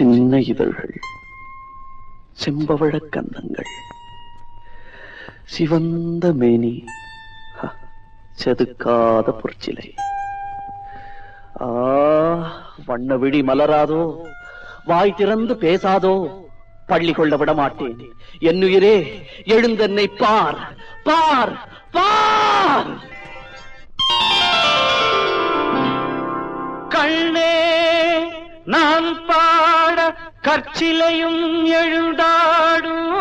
சின்ன இதழ்கள் செம்பவழக் கன்னங்கள் சிவந்த மேனி செதுக்காத பொற்சிலை. ஆ வண்ண விழி மலராதோ வாய் திறந்து பேசாதோ பள்ளி கொள்ள விட மாட்டேன் என்னுயிரே எழுந்தென்னை பார் பார் பார்! கண்ணே நான் பாட கற்சிலையும் எழுந்தாடும்.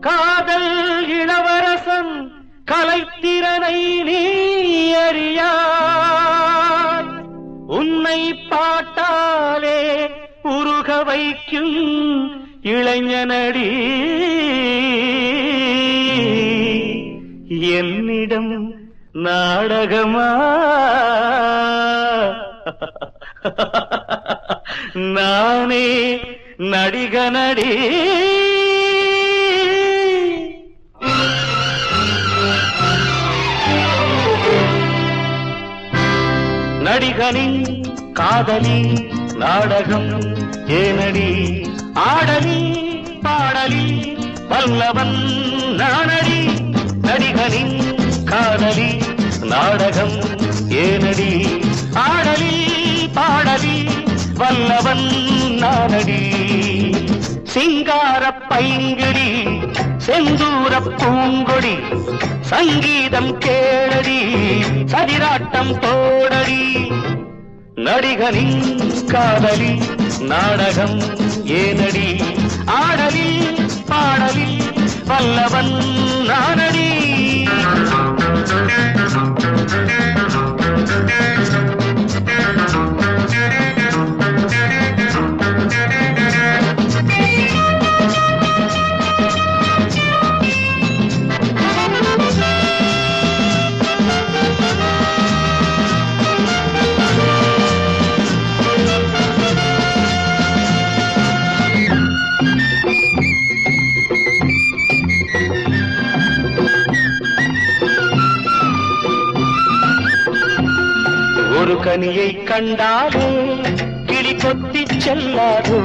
காதல் இளவரசன் கலைத்திறனை நீ அறியாய். உன்னை பாட்டாலே உருக வைக்கும் இளைஞனடி. என்னிடம் நாடகமா நானே நடிக நடி நடிகனின் காதலி நாடகம் ஏனடி. ஆடலி பாடலி வல்லவன் நானடி. நடிகனின் காதலி நாடகம் ஏனடி. ஆடலி பாடலி வல்லவன் நானடி. சிங்கார பைங்கிடி செந்தூர பூங்கொடி சங்கீதம் கேளடி சதிராட்டம் தோடடி நடிகனின் காதலி நாடகம் ஏனடி. ஆடலி பாடலி வல்லவன் நானடி. ஒரு கனியை கண்டாரே கிளி கொத்தி செல்லாரோ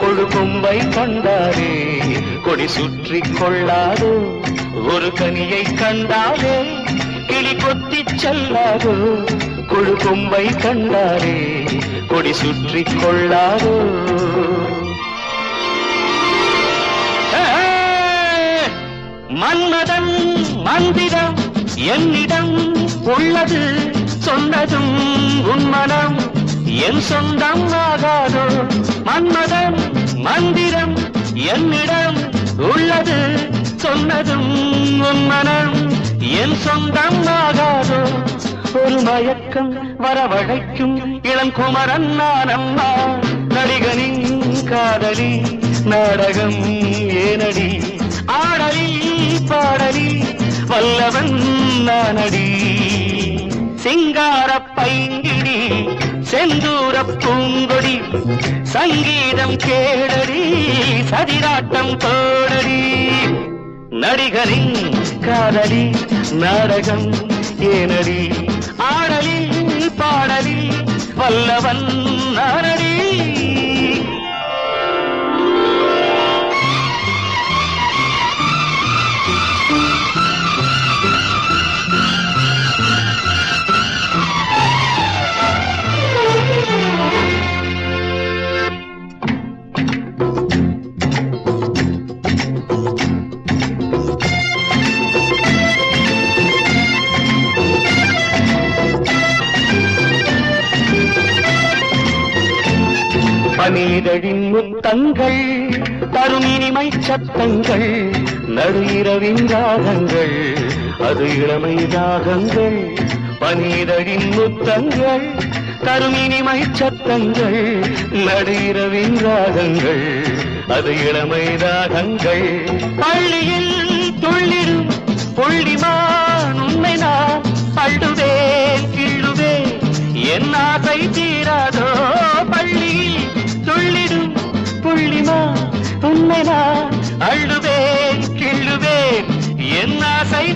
கொழு கொம்பை கொண்டாரே கொடி சுற்றி கொள்ளாரோ ஒரு கனியை கண்டாரே கிளி கொத்தி செல்லாரோ கொழு கொம்பை கண்டாரே கொடி சுற்றி கொள்ளாரோ மன்மதன் மந்திரம் என்னிடம் உள்ளது. சொன்னதும் உன்மனம் என் சொந்தம் ஆகாதோ? மன்மதம் மந்திரம் என்னிடம் உள்ளது. சொன்னதும் உன்மனம் என் சொந்தம் ஆகாதோ? ஒரு மயக்கம் வரவழைக்கும் இளங்குமரன் நான் அம்மா நடிகனின் காதலி நாடகம் ஏனடி? ஆடலி பாடலி வல்லவன் நானடி. சிங்கார பைங்கிடி செந்தூர பூங்கொடி சங்கீதம் கேடடி சதிராட்டம் தோடடி நடிகரின் காதலி நாடகம் ஏனடி ஆடலி பாடலி வல்லவன் நானடி. பனீரழின் முத்தங்கள் தரும் இனிமை சத்தங்கள் நடு இரவின் ராகங்கள் அது இளமை ராகங்கள் பனீதழின் முத்தங்கள் தரும் இனிமை சத்தங்கள் நடு இரவின் ராகங்கள் அது இளமை ராகங்கள். பள்ளியில் துள்ளிடும் புள்ளிமான் உண்மை நான்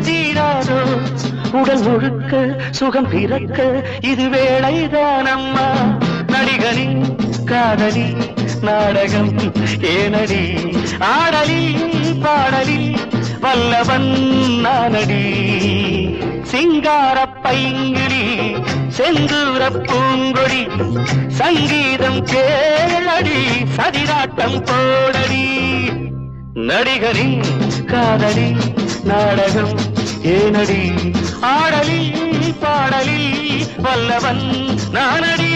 தீராதோ உடல் முழுக்க சுகம் பிறக்க இது வேளைதான் அம்மா. நடிகனின் காதலி நாடகம் ஏனடி ஆடலி பாடலி வல்லவன் நானடி. சிங்கார பைங்கிலி செந்தூர பூங்கொடி சங்கீதம் கேளடி சதிராட்டம் போடடி. நடிகரின் காதலி நாடகம் ஏனடி? ஆடலி பாடலி வல்லவன் நானடி.